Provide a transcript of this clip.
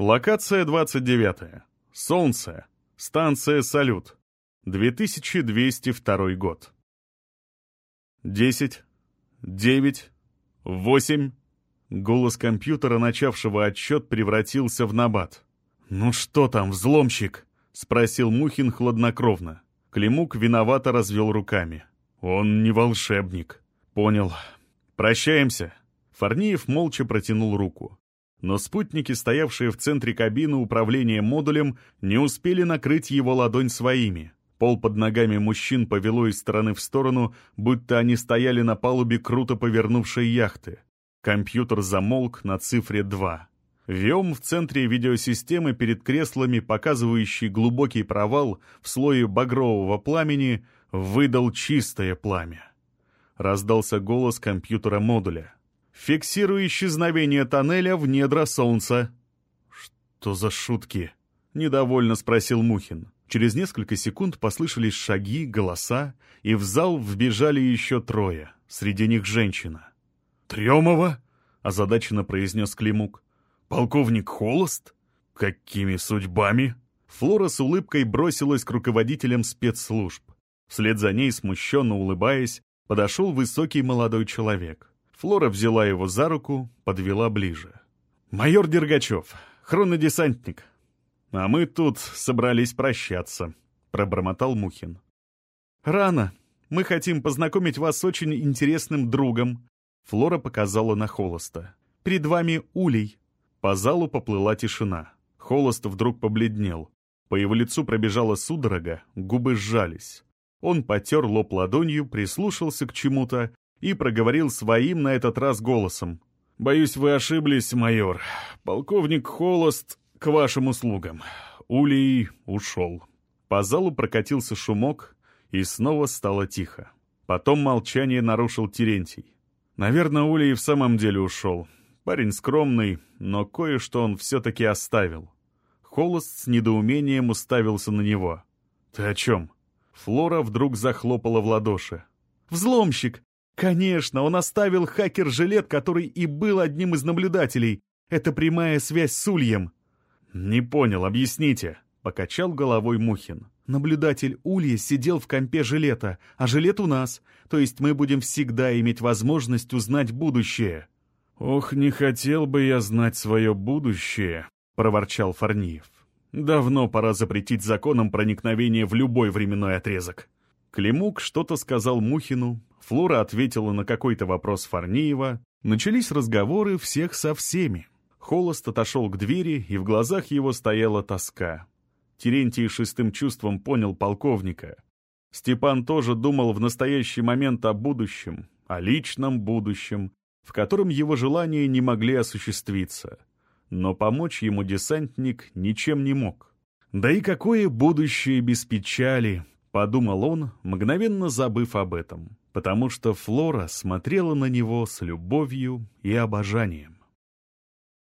Локация 29. Солнце. Станция «Салют». 2202 год. 10, 9, 8. Голос компьютера, начавшего отсчет, превратился в набат. «Ну что там, взломщик?» — спросил Мухин хладнокровно. Климук виновато развел руками. «Он не волшебник». «Понял. Прощаемся». Фарниев молча протянул руку. Но спутники, стоявшие в центре кабины управления модулем, не успели накрыть его ладонь своими. Пол под ногами мужчин повело из стороны в сторону, будто они стояли на палубе круто повернувшей яхты. Компьютер замолк на цифре 2. Виом в центре видеосистемы перед креслами, показывающий глубокий провал в слое багрового пламени, выдал чистое пламя. Раздался голос компьютера модуля. «Фиксирую исчезновение тоннеля в недра Солнца». «Что за шутки?» — недовольно спросил Мухин. Через несколько секунд послышались шаги, голоса, и в зал вбежали еще трое, среди них женщина. «Тремова?» — озадаченно произнес Климук. «Полковник Холост? Какими судьбами?» Флора с улыбкой бросилась к руководителям спецслужб. Вслед за ней, смущенно улыбаясь, подошел высокий молодой человек. Флора взяла его за руку, подвела ближе. «Майор Дергачев, хронодесантник. А мы тут собрались прощаться», — пробормотал Мухин. «Рано. Мы хотим познакомить вас с очень интересным другом», Флора показала на Холоста. «Перед вами улей». По залу поплыла тишина. Холост вдруг побледнел. По его лицу пробежала судорога, губы сжались. Он потер лоб ладонью, прислушался к чему-то и проговорил своим на этот раз голосом. «Боюсь, вы ошиблись, майор. Полковник Холост к вашим услугам. Улей ушел». По залу прокатился шумок, и снова стало тихо. Потом молчание нарушил Терентий. Наверное, Ули и в самом деле ушел. Парень скромный, но кое-что он все-таки оставил. Холост с недоумением уставился на него. «Ты о чем?» Флора вдруг захлопала в ладоши. «Взломщик! Конечно, он оставил хакер-жилет, который и был одним из наблюдателей. Это прямая связь с Ульем». «Не понял, объясните», — покачал головой Мухин. Наблюдатель Улья сидел в компе жилета, а жилет у нас, то есть мы будем всегда иметь возможность узнать будущее». «Ох, не хотел бы я знать свое будущее», — проворчал Фарниев. «Давно пора запретить законом проникновение в любой временной отрезок». Климук что-то сказал Мухину, Флора ответила на какой-то вопрос Фарниева. Начались разговоры всех со всеми. Холост отошел к двери, и в глазах его стояла тоска. Терентий шестым чувством понял полковника. Степан тоже думал в настоящий момент о будущем, о личном будущем, в котором его желания не могли осуществиться. Но помочь ему десантник ничем не мог. «Да и какое будущее без печали!» — подумал он, мгновенно забыв об этом, потому что Флора смотрела на него с любовью и обожанием.